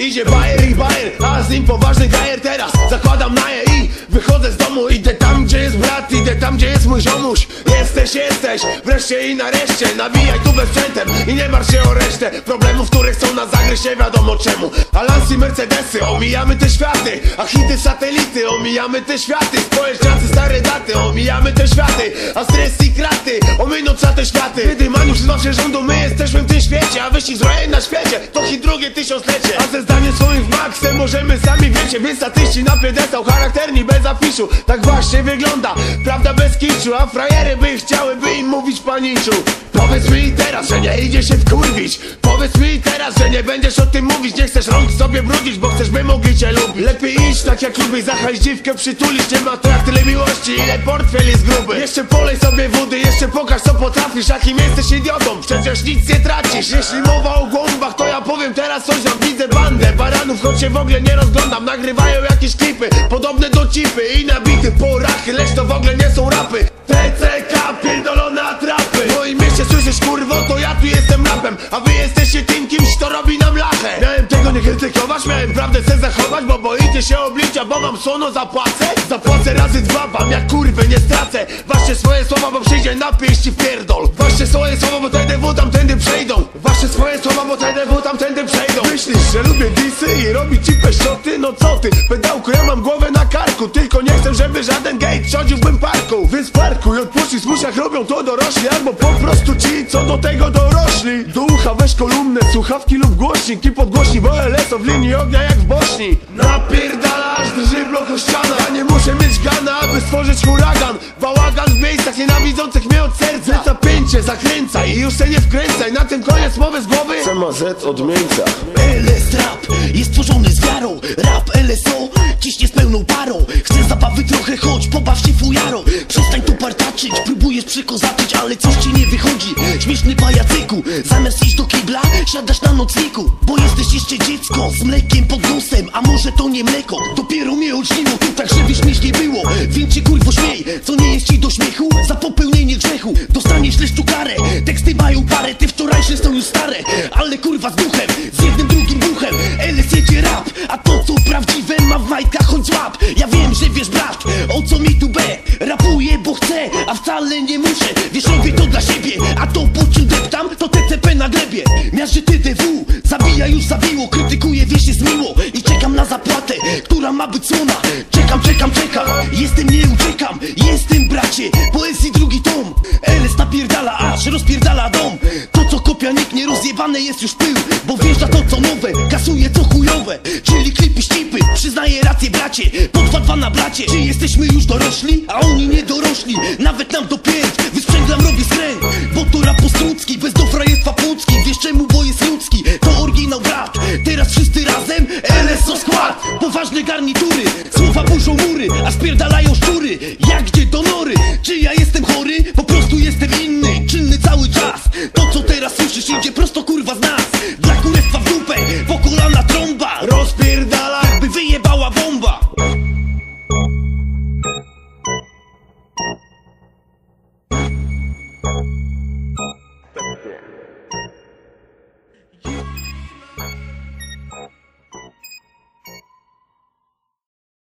Idzie bajer i bajer, a z nim poważny gajer Wreszcie i nareszcie Nawijaj tu bezprzętem i nie martw się o resztę. Problemów, które chcą nas zagryźć nie wiadomo czemu. Alansy, Mercedesy, omijamy te światy. A hity, satelity, omijamy te światy. Społeczniacy, stare daty, omijamy te światy. A stres i kraty, ominą trzeba te światy. Wydymaniu przez wasze rządu, my jesteśmy w tym świecie. A wyścig zbrojeń na świecie, to hit drugie tysiąclecie. A ze zdaniem swoim w możemy sami wiecie Więc statyści na piedestał, charakterni bez afiszu Tak właśnie wygląda, prawda bez kiczu. A frajery by chciały, by im mówić paniczu Powiedz mi teraz, że nie idzie się wkurwić. Powiedz mi teraz, że nie będziesz o tym mówić. Nie chcesz rąk sobie brudzić, bo chcesz by mogli cię lubić. Lepiej iść tak jak lubię, zachaj dziwkę przytulić. Nie ma to jak tyle miłości, ile portfel jest gruby. Jeszcze polej sobie wody, jeszcze pokaż co potrafisz. Jakim jesteś idiotą, przecież nic nie tracisz. Jeśli mowa o głąbach, to ja powiem teraz coś Wam widzę bandę. Baranów, choć się w ogóle nie rozglądam Nagrywają jakieś klipy, podobne do cipy I nabity porachy, lecz to w ogóle nie są rapy A wy jesteście tym kimś, kto robi nam lachę. Miałem tego nie krytykować, miałem prawdę se zachować Bo boicie się oblicia, bo wam słono zapłacę Zapłacę razy dwa wam, jak kurwy nie stracę. Ważcie swoje słowa, bo przyjdzie napieść i pierdol. Ważcie swoje słowa, bo TDW tamtędy przejdą. Ważcie swoje słowa, bo TDW tamtędy przejdą. Myślisz, że lubię disy i robić ci peszczoty? No co ty, pedałku, ja mam głowę na karku. Tylko nie chcę, żeby żaden w mym parku. Więc parkuj, odpuścić zmusiach robią to dorośli. Albo po prostu ci, co do tego dorośli. Do ucha weź kolumnę, słuchawki lub głośnik I podgłośnij, bo LSO w linii ognia jak w Bośni. Napierdalasz, drży blok o ściana Ja nie muszę mieć gana, aby stworzyć huragan. Bałagan w miejscach nienawidzących mnie od serca. Leca pięcie, zakręcaj i już się nie wkręcaj. Na tym koniec mowy z głowy. CMZ od miejsca LS Rap jest tworzony z wiarą. Rap LSO ciśnie z pełną parą. Chcę zabawy trochę, chodź pobaw się fujarą. Przestań tu partaczyć, próbujesz przekozaczyć Ale coś ci nie wychodzi, śmieszny pajacyku Zamiast iść do kibla, siadasz na nocniku Bo jesteś jeszcze dziecko z mlekiem pod nosem A może to nie mleko, dopiero mnie oczniło Tu tak żeby śmiesznie było, więc się kurwo śmiej Co nie jest ci do śmiechu, za popełnienie grzechu Dostaniesz leszczu karę, teksty mają parę Te wczorajsze są już stare, ale kurwa z duchem Z jednym drugim duchem, LS jedzie rap A to co prawdziwe ma w majtkach choć złap. Ja wiem, że wiesz brat, nie muszę. Wiesz, robię to dla siebie, a to po czym deptam To TCP na glebie, miażdży TDW Zabija już zabiło, krytykuję, wiesz, jest miło. I czekam na zapłatę, która ma być słona. Czekam, czekam, czekam, jestem, nie uciekam. Jestem bracie, napierdala aż, rozpierdala dom. To co kopia nikt nie rozjebane jest już pył Bo wjeżdża to co nowe, kasuje co chujowe. Czyli klipy ścipy, przyznaję rację bracie Po dwa dwa na blacie, czy jesteśmy już dorośli? A oni nie dorośli, nawet nam to pięć ważne garnitury Słowa puszą mury, a spierdalają szczury Jak gdzie do nory? Czy ja jestem chory? Po prostu jestem inny, czynny cały czas To co teraz słyszysz idzie